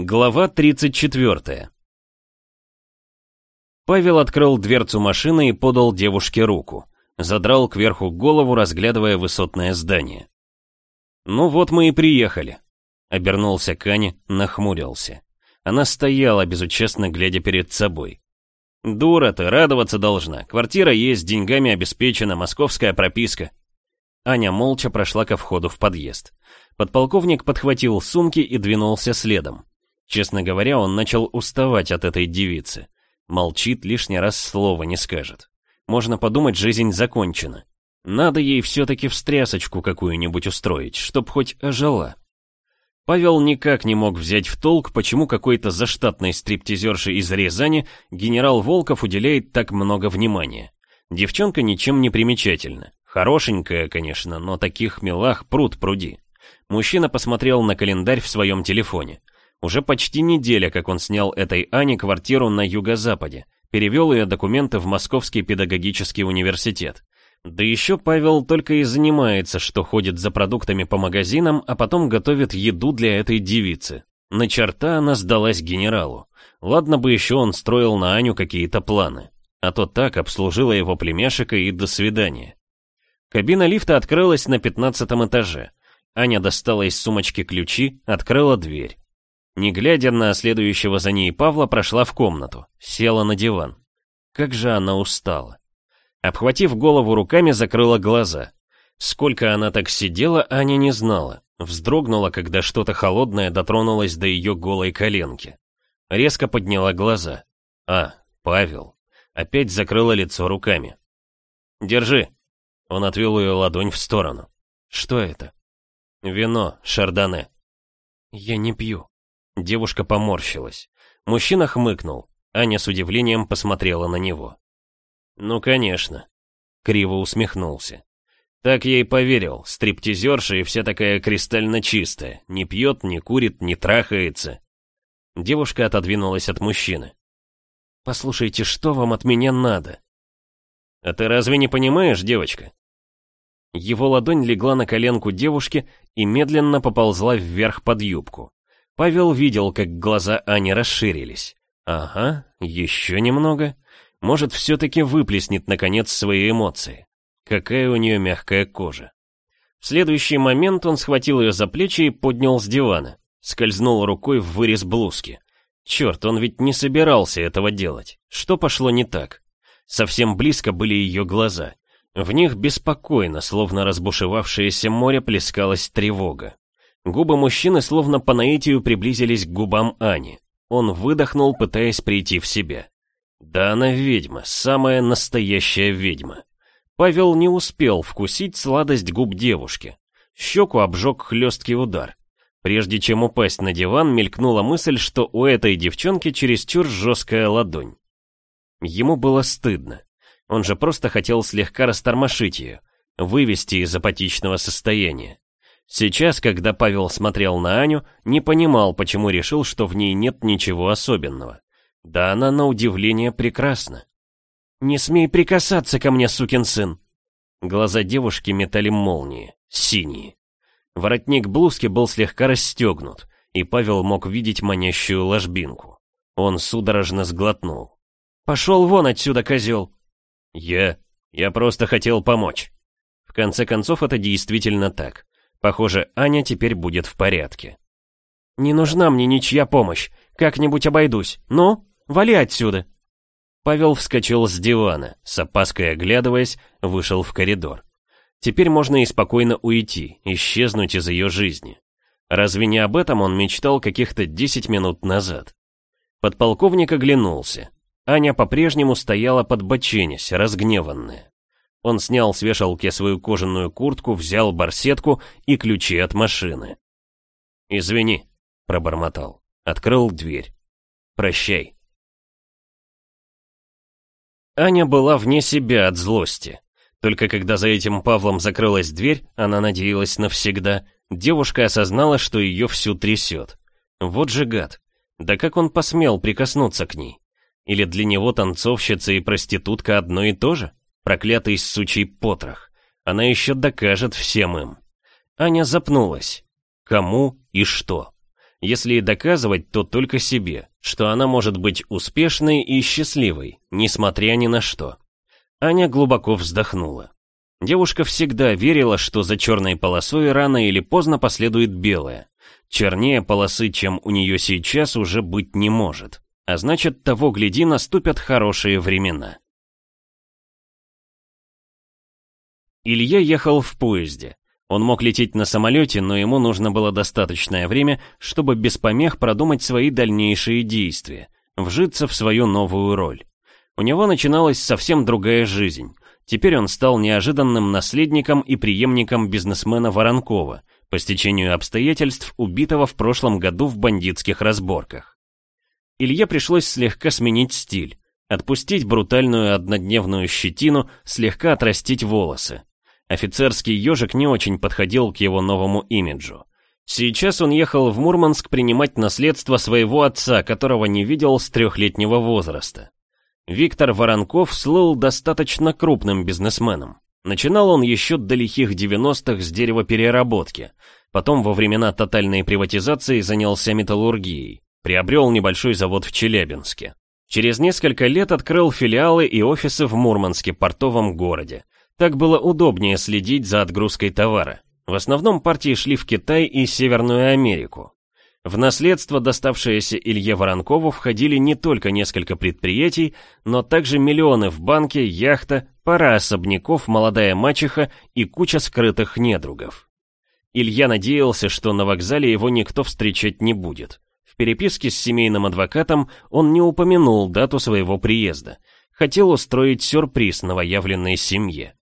Глава 34 Павел открыл дверцу машины и подал девушке руку. Задрал кверху голову, разглядывая высотное здание. «Ну вот мы и приехали», — обернулся к Ане, нахмурился. Она стояла, безучастно глядя перед собой. «Дура ты, радоваться должна. Квартира есть, деньгами обеспечена, московская прописка». Аня молча прошла ко входу в подъезд. Подполковник подхватил сумки и двинулся следом. Честно говоря, он начал уставать от этой девицы. Молчит, лишний раз слова не скажет. Можно подумать, жизнь закончена. Надо ей все-таки встрясочку какую-нибудь устроить, чтоб хоть ожила. Павел никак не мог взять в толк, почему какой-то заштатной стриптизерши из Рязани генерал Волков уделяет так много внимания. Девчонка ничем не примечательна. Хорошенькая, конечно, но таких милах пруд пруди. Мужчина посмотрел на календарь в своем телефоне. Уже почти неделя, как он снял этой Ане квартиру на юго-западе, перевел ее документы в Московский педагогический университет. Да еще Павел только и занимается, что ходит за продуктами по магазинам, а потом готовит еду для этой девицы. На черта она сдалась генералу. Ладно бы еще он строил на Аню какие-то планы. А то так обслужила его племяшика и до свидания. Кабина лифта открылась на пятнадцатом этаже. Аня достала из сумочки ключи, открыла дверь. Не глядя на следующего за ней Павла, прошла в комнату, села на диван. Как же она устала. Обхватив голову руками, закрыла глаза. Сколько она так сидела, Аня не знала. Вздрогнула, когда что-то холодное дотронулось до ее голой коленки. Резко подняла глаза. А, Павел. Опять закрыла лицо руками. «Держи». Он отвел ее ладонь в сторону. «Что это?» «Вино, шардоне». «Я не пью», Девушка поморщилась. Мужчина хмыкнул. Аня с удивлением посмотрела на него. «Ну, конечно». Криво усмехнулся. Так я и поверил, стриптизерша и вся такая кристально чистая, не пьет, не курит, не трахается. Девушка отодвинулась от мужчины. «Послушайте, что вам от меня надо?» «А ты разве не понимаешь, девочка?» Его ладонь легла на коленку девушки и медленно поползла вверх под юбку. Павел видел, как глаза Ани расширились. Ага, еще немного. Может, все-таки выплеснет, наконец, свои эмоции. Какая у нее мягкая кожа. В следующий момент он схватил ее за плечи и поднял с дивана. Скользнул рукой в вырез блузки. Черт, он ведь не собирался этого делать. Что пошло не так? Совсем близко были ее глаза. В них беспокойно, словно разбушевавшееся море, плескалась тревога. Губы мужчины словно по наитию приблизились к губам Ани. Он выдохнул, пытаясь прийти в себя. Да она ведьма, самая настоящая ведьма. Павел не успел вкусить сладость губ девушки. Щеку обжег хлесткий удар. Прежде чем упасть на диван, мелькнула мысль, что у этой девчонки чересчур жесткая ладонь. Ему было стыдно. Он же просто хотел слегка растормошить ее, вывести из апатичного состояния. Сейчас, когда Павел смотрел на Аню, не понимал, почему решил, что в ней нет ничего особенного. Да она, на удивление, прекрасна. «Не смей прикасаться ко мне, сукин сын!» Глаза девушки метали молнии, синие. Воротник блузки был слегка расстегнут, и Павел мог видеть манящую ложбинку. Он судорожно сглотнул. «Пошел вон отсюда, козел!» «Я... я просто хотел помочь». В конце концов, это действительно так. Похоже, Аня теперь будет в порядке. «Не нужна мне ничья помощь. Как-нибудь обойдусь. Ну, вали отсюда!» Павел вскочил с дивана, с опаской оглядываясь, вышел в коридор. Теперь можно и спокойно уйти, исчезнуть из ее жизни. Разве не об этом он мечтал каких-то десять минут назад? Подполковник оглянулся. Аня по-прежнему стояла под боченясь, разгневанная. Он снял с вешалки свою кожаную куртку, взял барсетку и ключи от машины. «Извини», — пробормотал. Открыл дверь. «Прощай». Аня была вне себя от злости. Только когда за этим Павлом закрылась дверь, она надеялась навсегда, девушка осознала, что ее всю трясет. Вот же гад. Да как он посмел прикоснуться к ней? Или для него танцовщица и проститутка одно и то же? Проклятый сучий потрох. Она еще докажет всем им. Аня запнулась. Кому и что? Если и доказывать, то только себе, что она может быть успешной и счастливой, несмотря ни на что. Аня глубоко вздохнула. Девушка всегда верила, что за черной полосой рано или поздно последует белая. Чернее полосы, чем у нее сейчас, уже быть не может. А значит, того гляди, наступят хорошие времена. Илья ехал в поезде. Он мог лететь на самолете, но ему нужно было достаточное время, чтобы без помех продумать свои дальнейшие действия, вжиться в свою новую роль. У него начиналась совсем другая жизнь. Теперь он стал неожиданным наследником и преемником бизнесмена Воронкова, по стечению обстоятельств убитого в прошлом году в бандитских разборках. Илье пришлось слегка сменить стиль, отпустить брутальную однодневную щетину, слегка отрастить волосы. Офицерский ежик не очень подходил к его новому имиджу. Сейчас он ехал в Мурманск принимать наследство своего отца, которого не видел с трехлетнего возраста. Виктор Воронков слыл достаточно крупным бизнесменом. Начинал он еще до лихих 90-х с деревопереработки. Потом во времена тотальной приватизации занялся металлургией. Приобрел небольшой завод в Челябинске. Через несколько лет открыл филиалы и офисы в Мурманске, портовом городе. Так было удобнее следить за отгрузкой товара. В основном партии шли в Китай и Северную Америку. В наследство, доставшееся Илье Воронкову, входили не только несколько предприятий, но также миллионы в банке, яхта, пара особняков, молодая мачеха и куча скрытых недругов. Илья надеялся, что на вокзале его никто встречать не будет. В переписке с семейным адвокатом он не упомянул дату своего приезда. Хотел устроить сюрприз новоявленной семье.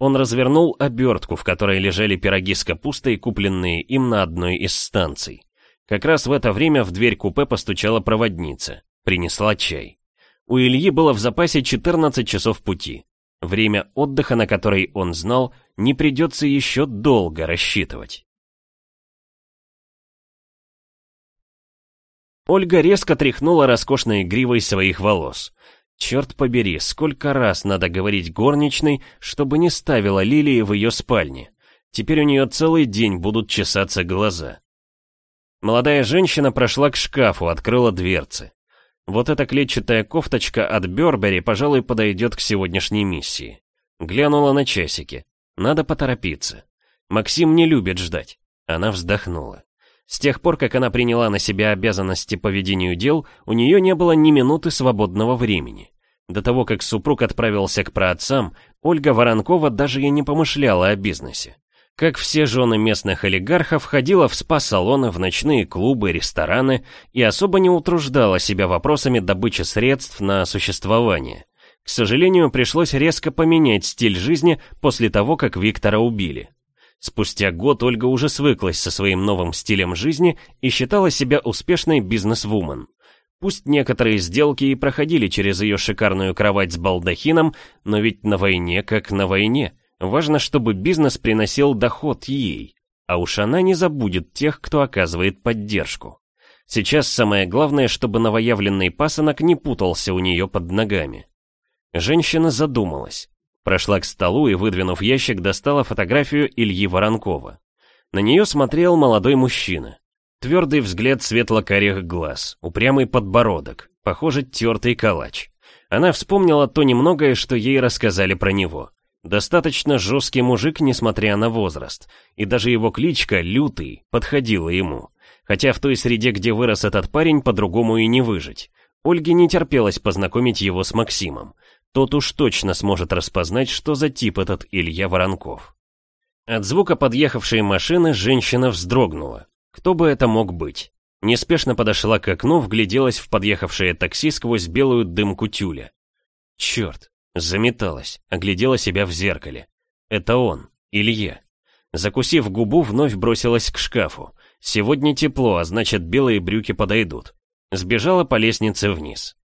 Он развернул обертку, в которой лежали пироги с капустой, купленные им на одной из станций. Как раз в это время в дверь купе постучала проводница. Принесла чай. У Ильи было в запасе 14 часов пути. Время отдыха, на который он знал, не придется еще долго рассчитывать. Ольга резко тряхнула роскошной гривой своих волос. Черт побери, сколько раз надо говорить горничной, чтобы не ставила лилии в ее спальне. Теперь у нее целый день будут чесаться глаза. Молодая женщина прошла к шкафу, открыла дверцы. Вот эта клетчатая кофточка от Бербери, пожалуй, подойдет к сегодняшней миссии. Глянула на часики. Надо поторопиться. Максим не любит ждать. Она вздохнула. С тех пор, как она приняла на себя обязанности по ведению дел, у нее не было ни минуты свободного времени. До того, как супруг отправился к праотцам, Ольга Воронкова даже и не помышляла о бизнесе как все жены местных олигархов, ходила в спа-салоны, в ночные клубы, рестораны и особо не утруждала себя вопросами добычи средств на существование. К сожалению, пришлось резко поменять стиль жизни после того, как Виктора убили. Спустя год Ольга уже свыклась со своим новым стилем жизни и считала себя успешной бизнес-вумен. Пусть некоторые сделки и проходили через ее шикарную кровать с балдахином, но ведь на войне как на войне – Важно, чтобы бизнес приносил доход ей, а уж она не забудет тех, кто оказывает поддержку. Сейчас самое главное, чтобы новоявленный пасынок не путался у нее под ногами. Женщина задумалась. Прошла к столу и, выдвинув ящик, достала фотографию Ильи Воронкова. На нее смотрел молодой мужчина. Твердый взгляд светло-карих глаз, упрямый подбородок, похоже, тертый калач. Она вспомнила то немногое, что ей рассказали про него. Достаточно жесткий мужик, несмотря на возраст, и даже его кличка «Лютый» подходила ему. Хотя в той среде, где вырос этот парень, по-другому и не выжить. Ольге не терпелось познакомить его с Максимом. Тот уж точно сможет распознать, что за тип этот Илья Воронков. От звука подъехавшей машины женщина вздрогнула. Кто бы это мог быть? Неспешно подошла к окну, вгляделась в подъехавшее такси сквозь белую дымку тюля. Черт, Заметалась, оглядела себя в зеркале. Это он, Илья. Закусив губу, вновь бросилась к шкафу. Сегодня тепло, а значит белые брюки подойдут. Сбежала по лестнице вниз.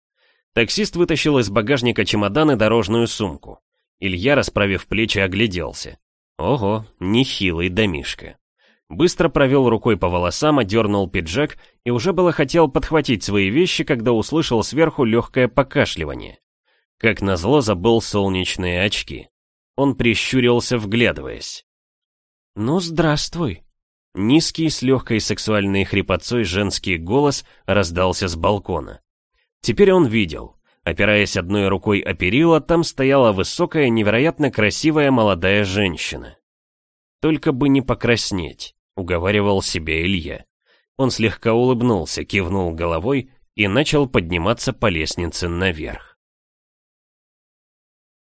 Таксист вытащил из багажника чемодан и дорожную сумку. Илья, расправив плечи, огляделся. Ого, нехилый домишка. Быстро провел рукой по волосам, одернул пиджак и уже было хотел подхватить свои вещи, когда услышал сверху легкое покашливание. Как назло забыл солнечные очки. Он прищурился, вглядываясь. «Ну, здравствуй!» Низкий, с легкой сексуальной хрипотцой женский голос раздался с балкона. Теперь он видел. Опираясь одной рукой о перила, там стояла высокая, невероятно красивая молодая женщина. Только бы не покраснеть. — уговаривал себя Илья. Он слегка улыбнулся, кивнул головой и начал подниматься по лестнице наверх.